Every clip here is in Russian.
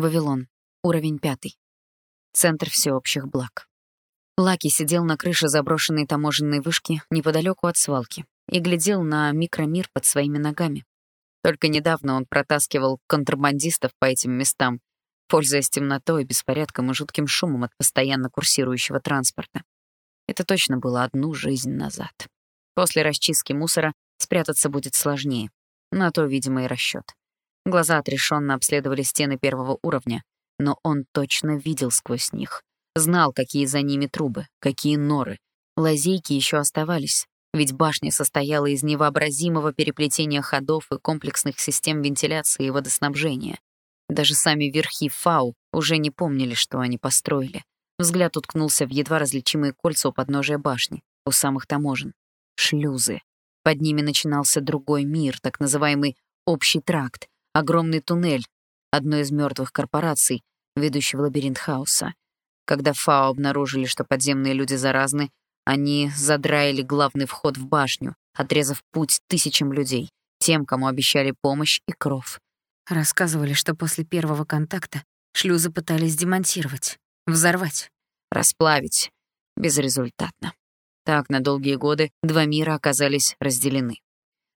Вавилон. Уровень пятый. Центр всеобщих благ. Лаки сидел на крыше заброшенной таможенной вышки неподалеку от свалки и глядел на микромир под своими ногами. Только недавно он протаскивал контрабандистов по этим местам, пользуясь темнотой, беспорядком и жутким шумом от постоянно курсирующего транспорта. Это точно было одну жизнь назад. После расчистки мусора спрятаться будет сложнее. На то, видимо, и расчет. Глаза отрешенно обследовали стены первого уровня, но он точно видел сквозь них. Знал, какие за ними трубы, какие норы. Лазейки еще оставались, ведь башня состояла из невообразимого переплетения ходов и комплексных систем вентиляции и водоснабжения. Даже сами верхи Фау уже не помнили, что они построили. Взгляд уткнулся в едва различимые кольца у подножия башни, у самых таможен. Шлюзы. Под ними начинался другой мир, так называемый «общий тракт», огромный туннель, одной из мертвых корпораций, ведущий в лабиринт хаоса. Когда Фао обнаружили, что подземные люди заразны, они задраили главный вход в башню, отрезав путь тысячам людей, тем, кому обещали помощь и кров. Рассказывали, что после первого контакта шлюзы пытались демонтировать, взорвать. Расплавить. Безрезультатно. Так на долгие годы два мира оказались разделены.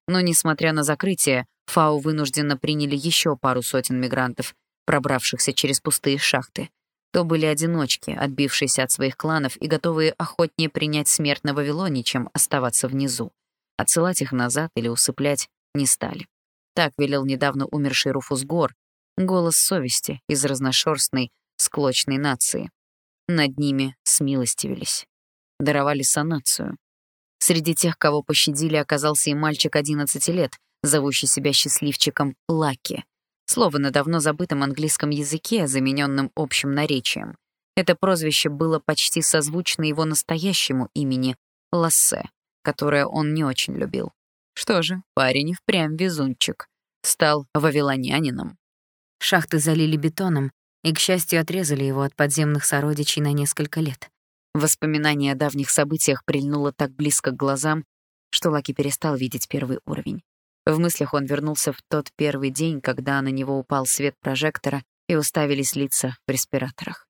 Но, несмотря на закрытие, Фау вынужденно приняли еще пару сотен мигрантов, пробравшихся через пустые шахты. То были одиночки, отбившиеся от своих кланов и готовые охотнее принять смерть на Вавилоне, чем оставаться внизу. Отсылать их назад или усыплять не стали. Так велел недавно умерший Руфус Гор, голос совести из разношерстной, склочной нации. Над ними смилостивились. Даровали санацию. Среди тех, кого пощадили, оказался и мальчик 11 лет, зовущий себя счастливчиком Лаки. Слово на давно забытом английском языке, замененном общим наречием. Это прозвище было почти созвучно его настоящему имени — Лассе, которое он не очень любил. Что же, парень и впрямь везунчик. Стал вавилонянином. Шахты залили бетоном и, к счастью, отрезали его от подземных сородичей на несколько лет. Воспоминание о давних событиях прильнуло так близко к глазам, что Лаки перестал видеть первый уровень. В мыслях он вернулся в тот первый день, когда на него упал свет прожектора и уставились лица в респираторах.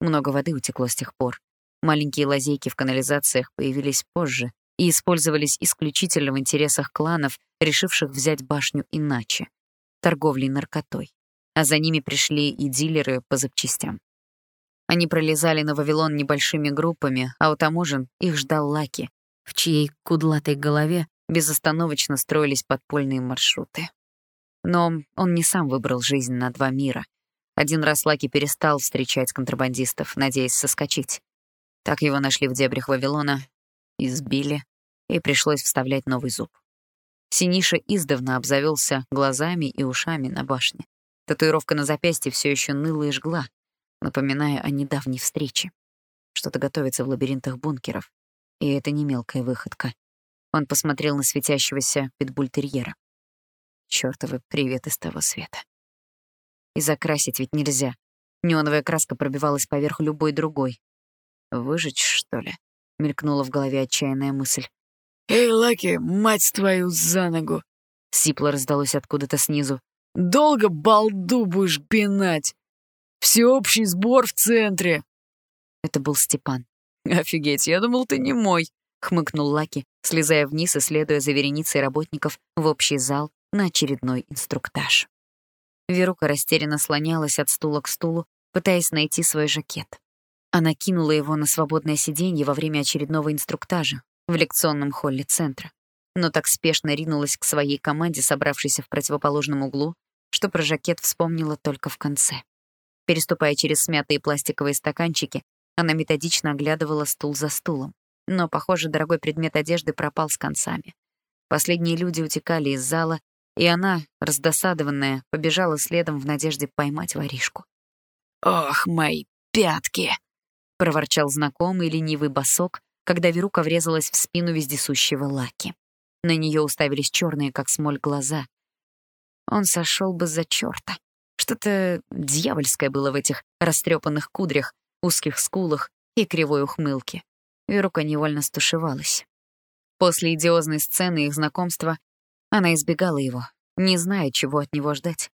Много воды утекло с тех пор. Маленькие лазейки в канализациях появились позже и использовались исключительно в интересах кланов, решивших взять башню иначе — торговлей наркотой. А за ними пришли и дилеры по запчастям. Они пролезали на Вавилон небольшими группами, а у таможен их ждал Лаки, в чьей кудлатой голове безостановочно строились подпольные маршруты. Но он не сам выбрал жизнь на два мира. Один раз Лаки перестал встречать контрабандистов, надеясь соскочить. Так его нашли в дебрях Вавилона, избили, и пришлось вставлять новый зуб. Синиша издавна обзавелся глазами и ушами на башне. Татуировка на запястье все еще ныла и жгла, напоминая о недавней встрече. Что-то готовится в лабиринтах бункеров, и это не мелкая выходка. Он посмотрел на светящегося питбультерьера. Чёртовы привет из того света. И закрасить ведь нельзя. Неоновая краска пробивалась поверх любой другой. «Выжечь, что ли?» — мелькнула в голове отчаянная мысль. «Эй, Лаки, мать твою за ногу!» — сипло раздалось откуда-то снизу. «Долго балду будешь пинать? Всеобщий сбор в центре!» Это был Степан. «Офигеть, я думал, ты не мой!» хмыкнул Лаки, слезая вниз и следуя за вереницей работников в общий зал на очередной инструктаж. Верука растерянно слонялась от стула к стулу, пытаясь найти свой жакет. Она кинула его на свободное сиденье во время очередного инструктажа в лекционном холле центра, но так спешно ринулась к своей команде, собравшейся в противоположном углу, что про жакет вспомнила только в конце. Переступая через смятые пластиковые стаканчики, она методично оглядывала стул за стулом. Но, похоже, дорогой предмет одежды пропал с концами. Последние люди утекали из зала, и она, раздосадованная, побежала следом в надежде поймать воришку. «Ох, мои пятки!» — проворчал знакомый ленивый босок, когда Верука врезалась в спину вездесущего Лаки. На нее уставились черные, как смоль, глаза. Он сошел бы за черта. Что-то дьявольское было в этих растрепанных кудрях, узких скулах и кривой ухмылке. Верука невольно стушевалась. После идиозной сцены их знакомства она избегала его, не зная, чего от него ждать.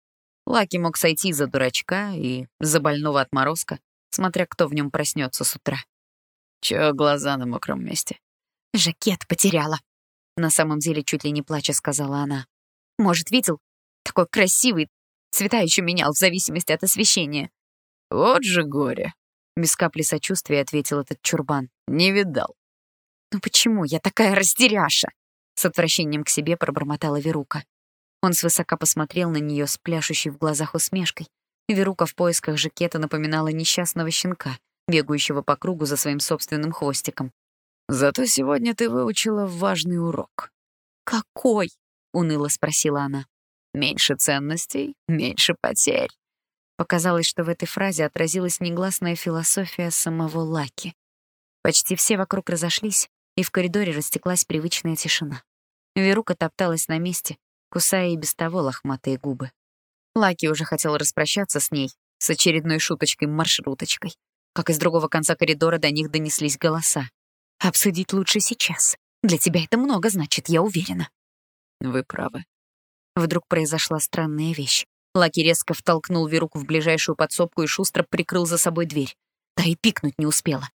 Лаки мог сойти за дурачка и за больного отморозка, смотря кто в нем проснется с утра. Чё глаза на мокром месте? «Жакет потеряла», — на самом деле чуть ли не плача сказала она. «Может, видел? Такой красивый. Цвета еще менял в зависимости от освещения». «Вот же горе», — без капли сочувствия ответил этот чурбан. «Не видал». «Ну почему я такая растеряша?» С отвращением к себе пробормотала Верука. Он свысока посмотрел на нее с пляшущей в глазах усмешкой. Верука в поисках жакета напоминала несчастного щенка, бегающего по кругу за своим собственным хвостиком. «Зато сегодня ты выучила важный урок». «Какой?» — уныло спросила она. «Меньше ценностей, меньше потерь». Показалось, что в этой фразе отразилась негласная философия самого Лаки. Почти все вокруг разошлись, и в коридоре растеклась привычная тишина. Верука топталась на месте, кусая и без того лохматые губы. Лаки уже хотел распрощаться с ней, с очередной шуточкой-маршруточкой, как из другого конца коридора до них донеслись голоса. «Обсудить лучше сейчас. Для тебя это много значит, я уверена». «Вы правы». Вдруг произошла странная вещь. Лаки резко втолкнул Веруку в ближайшую подсобку и шустро прикрыл за собой дверь. Та и пикнуть не успела.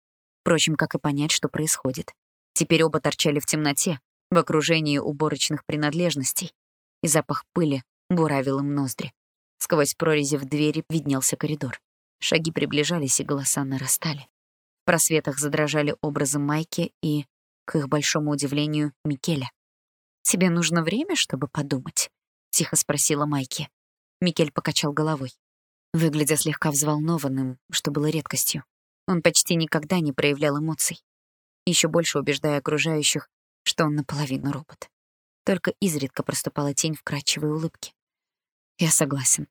Впрочем, как и понять, что происходит. Теперь оба торчали в темноте, в окружении уборочных принадлежностей, и запах пыли буравил им ноздри. Сквозь прорези в двери виднелся коридор. Шаги приближались, и голоса нарастали. В просветах задрожали образы Майки и, к их большому удивлению, Микеля. «Тебе нужно время, чтобы подумать?» — тихо спросила Майки. Микель покачал головой, выглядя слегка взволнованным, что было редкостью. Он почти никогда не проявлял эмоций, еще больше убеждая окружающих, что он наполовину робот. Только изредка проступала тень вкрадчивой улыбки. Я согласен.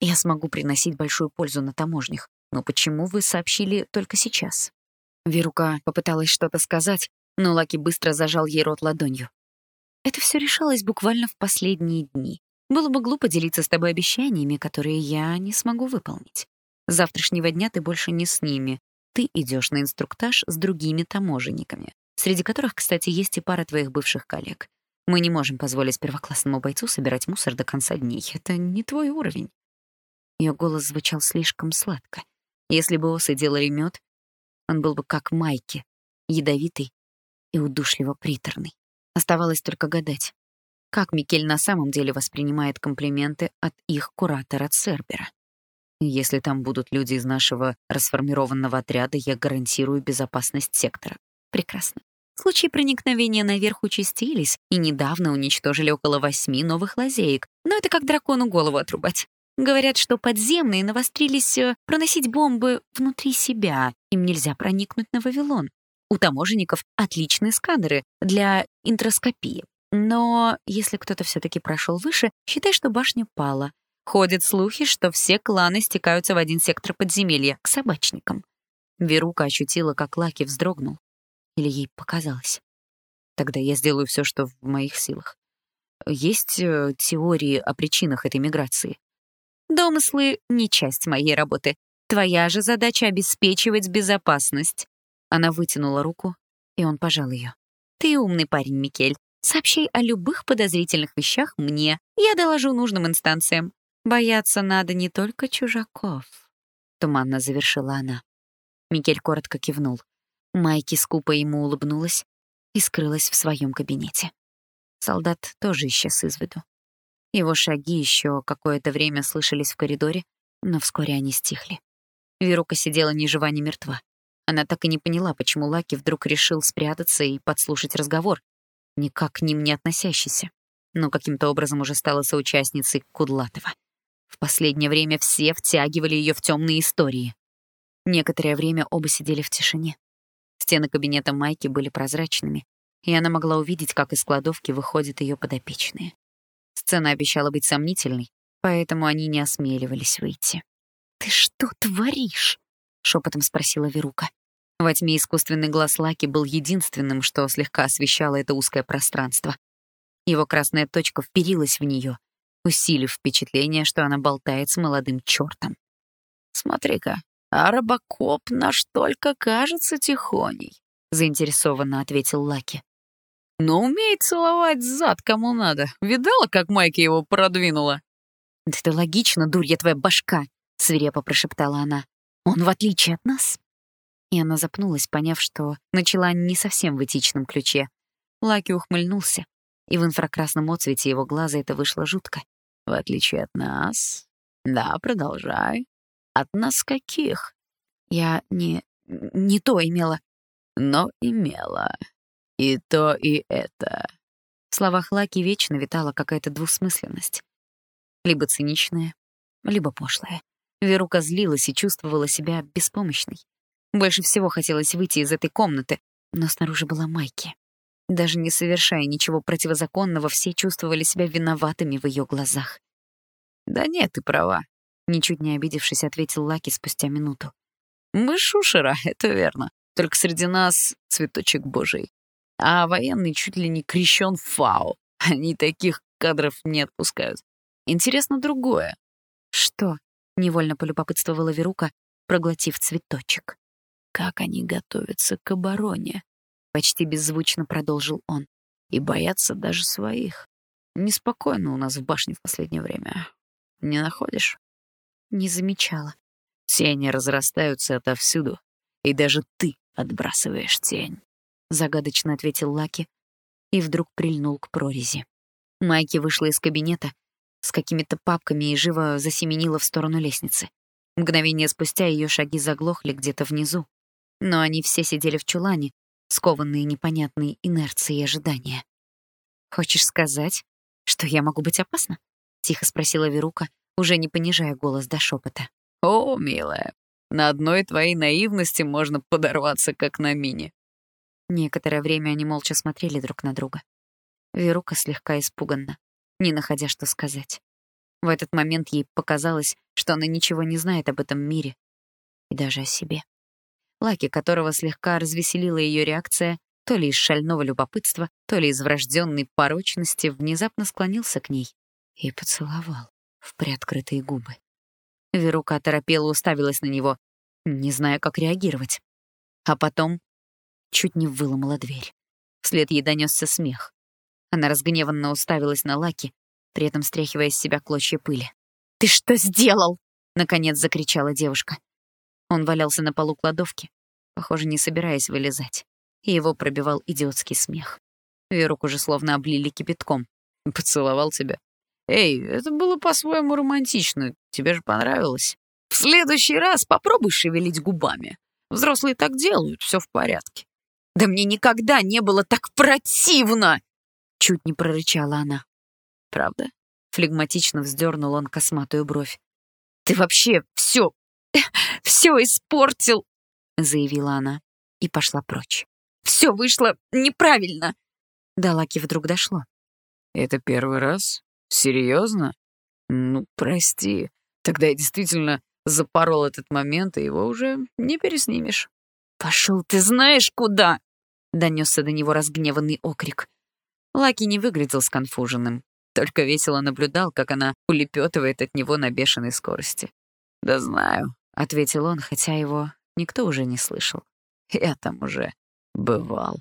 Я смогу приносить большую пользу на таможнях. Но почему вы сообщили только сейчас? Верука попыталась что-то сказать, но Лаки быстро зажал ей рот ладонью. Это все решалось буквально в последние дни. Было бы глупо делиться с тобой обещаниями, которые я не смогу выполнить. С завтрашнего дня ты больше не с ними. Ты идешь на инструктаж с другими таможенниками, среди которых, кстати, есть и пара твоих бывших коллег. Мы не можем позволить первоклассному бойцу собирать мусор до конца дней. Это не твой уровень. Ее голос звучал слишком сладко. Если бы осы делали мед, он был бы как майки, ядовитый и удушливо приторный. Оставалось только гадать, как Микель на самом деле воспринимает комплименты от их куратора Цербера. Если там будут люди из нашего расформированного отряда, я гарантирую безопасность сектора. Прекрасно. Случаи проникновения наверх участились, и недавно уничтожили около восьми новых лазеек. Но это как дракону голову отрубать. Говорят, что подземные навострились э, проносить бомбы внутри себя. Им нельзя проникнуть на Вавилон. У таможенников отличные сканеры для интроскопии. Но если кто-то все-таки прошел выше, считай, что башня пала. Ходят слухи, что все кланы стекаются в один сектор подземелья, к собачникам. Верука ощутила, как Лаки вздрогнул. Или ей показалось. Тогда я сделаю все, что в моих силах. Есть э, теории о причинах этой миграции. Домыслы — не часть моей работы. Твоя же задача — обеспечивать безопасность. Она вытянула руку, и он пожал ее. Ты умный парень, Микель. Сообщай о любых подозрительных вещах мне. Я доложу нужным инстанциям. Бояться надо не только чужаков. Туманно завершила она. Микель коротко кивнул. Майки скупо ему улыбнулась и скрылась в своем кабинете. Солдат тоже исчез из виду. Его шаги еще какое-то время слышались в коридоре, но вскоре они стихли. Верука сидела ни жива, ни мертва. Она так и не поняла, почему Лаки вдруг решил спрятаться и подслушать разговор, никак к ним не относящийся, но каким-то образом уже стала соучастницей Кудлатова. В последнее время все втягивали ее в темные истории. Некоторое время оба сидели в тишине. Стены кабинета Майки были прозрачными, и она могла увидеть, как из кладовки выходят ее подопечные. Сцена обещала быть сомнительной, поэтому они не осмеливались выйти. «Ты что творишь?» — шепотом спросила Верука. Во тьме искусственный глаз Лаки был единственным, что слегка освещало это узкое пространство. Его красная точка вперилась в нее, усилив впечатление, что она болтает с молодым чертом. «Смотри-ка, а Робокоп наш только кажется тихоней», — заинтересованно ответил Лаки. «Но умеет целовать зад кому надо. Видала, как Майки его продвинула?» «Да это логично, дурья твоя башка!» — свирепо прошептала она. «Он в отличие от нас!» И она запнулась, поняв, что начала не совсем в этичном ключе. Лаки ухмыльнулся, и в инфракрасном отцвете его глаза это вышло жутко. «В отличие от нас? Да, продолжай. От нас каких?» «Я не... не то имела». «Но имела. И то, и это». В словах Лаки вечно витала какая-то двусмысленность. Либо циничная, либо пошлая. Верука злилась и чувствовала себя беспомощной. Больше всего хотелось выйти из этой комнаты, но снаружи была Майки. Даже не совершая ничего противозаконного, все чувствовали себя виноватыми в ее глазах. «Да нет, ты права», — ничуть не обидевшись, ответил Лаки спустя минуту. «Мы шушера, это верно. Только среди нас цветочек божий. А военный чуть ли не крещен фау. Они таких кадров не отпускают. Интересно другое». «Что?» — невольно полюбопытствовала Верука, проглотив цветочек. «Как они готовятся к обороне?» — почти беззвучно продолжил он. «И боятся даже своих. Неспокойно у нас в башне в последнее время. Не находишь?» Не замечала. Тени разрастаются отовсюду, и даже ты отбрасываешь тень. Загадочно ответил Лаки и вдруг прильнул к прорези. Майки вышла из кабинета с какими-то папками и живо засеменила в сторону лестницы. Мгновение спустя ее шаги заглохли где-то внизу, но они все сидели в чулане, скованные непонятной инерцией ожидания. «Хочешь сказать, что я могу быть опасна?» — тихо спросила Верука, уже не понижая голос до шепота. «О, милая, на одной твоей наивности можно подорваться, как на мине». Некоторое время они молча смотрели друг на друга. Верука слегка испуганна, не находя что сказать. В этот момент ей показалось, что она ничего не знает об этом мире и даже о себе. Лаки, которого слегка развеселила ее реакция, то ли из шального любопытства, то ли из врожденной порочности, внезапно склонился к ней и поцеловал в приоткрытые губы. Верука оторопела уставилась на него, не зная, как реагировать. А потом чуть не выломала дверь. Вслед ей донесся смех. Она разгневанно уставилась на Лаки, при этом стряхивая с себя клочья пыли. «Ты что сделал?» — наконец закричала девушка. Он валялся на полу кладовки, похоже, не собираясь вылезать, и его пробивал идиотский смех. Верук уже словно облили кипятком. «Поцеловал тебя?» «Эй, это было по-своему романтично. Тебе же понравилось?» «В следующий раз попробуй шевелить губами. Взрослые так делают, все в порядке». «Да мне никогда не было так противно!» Чуть не прорычала она. «Правда?» Флегматично вздернул он косматую бровь. «Ты вообще все испортил!» — заявила она и пошла прочь. «Все вышло неправильно!» До Лаки вдруг дошло. «Это первый раз? Серьезно? Ну, прости. Тогда я действительно запорол этот момент, и его уже не переснимешь». «Пошел ты знаешь куда!» — донесся до него разгневанный окрик. Лаки не выглядел сконфуженным, только весело наблюдал, как она улепетывает от него на бешеной скорости. «Да знаю», — ответил он, хотя его никто уже не слышал. «Я там уже бывал».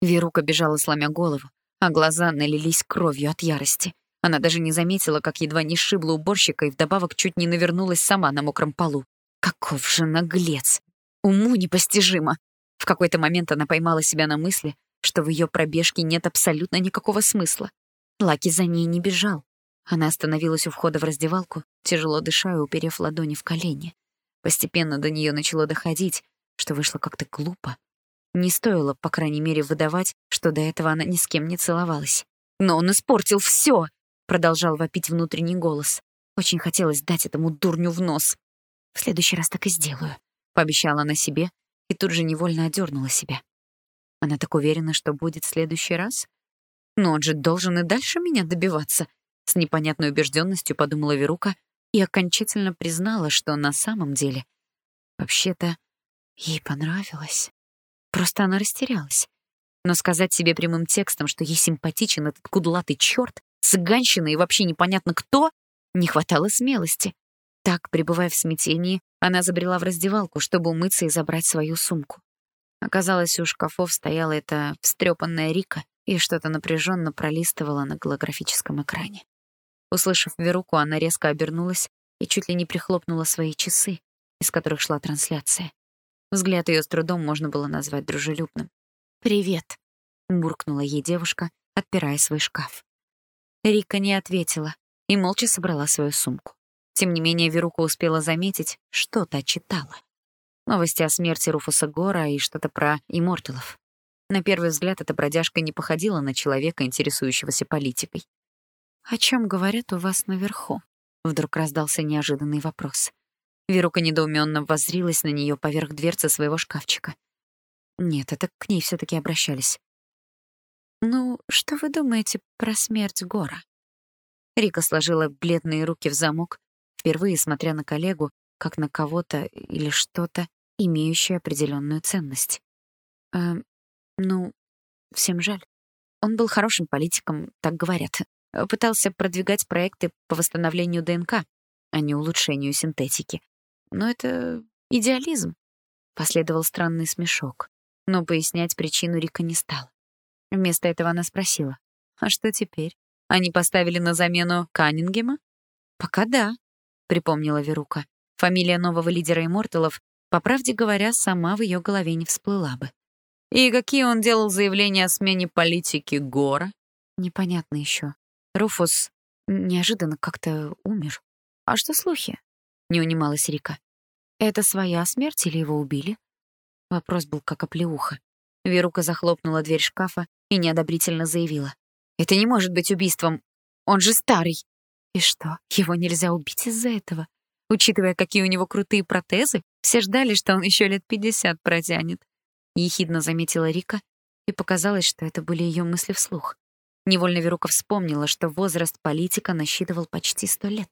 Верука бежала, сломя голову, а глаза налились кровью от ярости. Она даже не заметила, как едва не сшибла уборщика и вдобавок чуть не навернулась сама на мокром полу. Каков же наглец! Уму непостижимо! В какой-то момент она поймала себя на мысли, что в ее пробежке нет абсолютно никакого смысла. Лаки за ней не бежал. Она остановилась у входа в раздевалку, тяжело дыша и уперев ладони в колени. Постепенно до нее начало доходить, что вышло как-то глупо. Не стоило, по крайней мере, выдавать, что до этого она ни с кем не целовалась. «Но он испортил все!» — продолжал вопить внутренний голос. Очень хотелось дать этому дурню в нос. «В следующий раз так и сделаю», — пообещала она себе и тут же невольно одернула себя. Она так уверена, что будет в следующий раз? Но он же должен и дальше меня добиваться. С непонятной убежденностью подумала Верука и окончательно признала, что на самом деле вообще-то ей понравилось. Просто она растерялась. Но сказать себе прямым текстом, что ей симпатичен этот кудлатый черт, цыганщина и вообще непонятно кто, не хватало смелости. Так, пребывая в смятении, она забрела в раздевалку, чтобы умыться и забрать свою сумку. Оказалось, у шкафов стояла эта встрепанная Рика и что-то напряженно пролистывала на голографическом экране. Услышав Веруку, она резко обернулась и чуть ли не прихлопнула свои часы, из которых шла трансляция. Взгляд ее с трудом можно было назвать дружелюбным. «Привет», — буркнула ей девушка, отпирая свой шкаф. Рика не ответила и молча собрала свою сумку. Тем не менее, Верука успела заметить, что та читала. Новости о смерти Руфуса Гора и что-то про имморталов. На первый взгляд эта бродяжка не походила на человека, интересующегося политикой. «О чем говорят у вас наверху?» Вдруг раздался неожиданный вопрос. Верука недоуменно воззрилась на нее поверх дверцы своего шкафчика. Нет, это к ней все таки обращались. «Ну, что вы думаете про смерть Гора?» Рика сложила бледные руки в замок, впервые смотря на коллегу, как на кого-то или что-то, имеющее определенную ценность. «Э, ну, всем жаль. Он был хорошим политиком, так говорят. Пытался продвигать проекты по восстановлению ДНК, а не улучшению синтетики. Но это идеализм. Последовал странный смешок, но пояснять причину Рика не стала. Вместо этого она спросила, «А что теперь? Они поставили на замену Каннингема?» «Пока да», — припомнила Верука. Фамилия нового лидера имморталов, по правде говоря, сама в ее голове не всплыла бы. «И какие он делал заявления о смене политики Гора?» «Непонятно еще. Руфус неожиданно как-то умер. А что слухи?» — не унималась Рика. «Это своя смерть или его убили?» Вопрос был как оплеуха. Верука захлопнула дверь шкафа и неодобрительно заявила. «Это не может быть убийством. Он же старый». «И что, его нельзя убить из-за этого? Учитывая, какие у него крутые протезы, все ждали, что он еще лет пятьдесят протянет». Ехидно заметила Рика, и показалось, что это были ее мысли вслух. Невольно Верука вспомнила, что возраст политика насчитывал почти сто лет.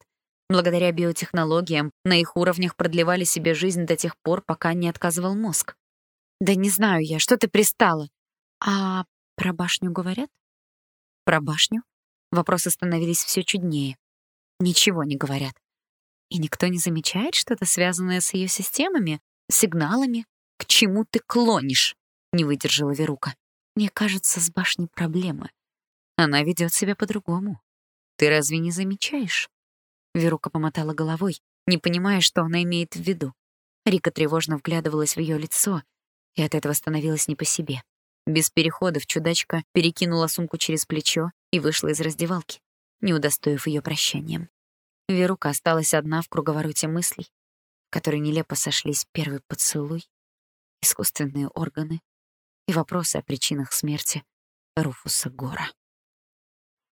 Благодаря биотехнологиям на их уровнях продлевали себе жизнь до тех пор, пока не отказывал мозг. «Да не знаю я, что ты пристала?» «А про башню говорят?» «Про башню?» Вопросы становились все чуднее. Ничего не говорят. И никто не замечает что-то связанное с ее системами, сигналами? К чему ты клонишь? Не выдержала Верука. Мне кажется, с башней проблемы. Она ведет себя по-другому. Ты разве не замечаешь? Верука помотала головой, не понимая, что она имеет в виду. Рика тревожно вглядывалась в ее лицо, и от этого становилось не по себе. Без переходов чудачка перекинула сумку через плечо и вышла из раздевалки, не удостоив ее прощанием. Верука осталась одна в круговороте мыслей, в которой нелепо сошлись первый поцелуй, искусственные органы и вопросы о причинах смерти Руфуса Гора.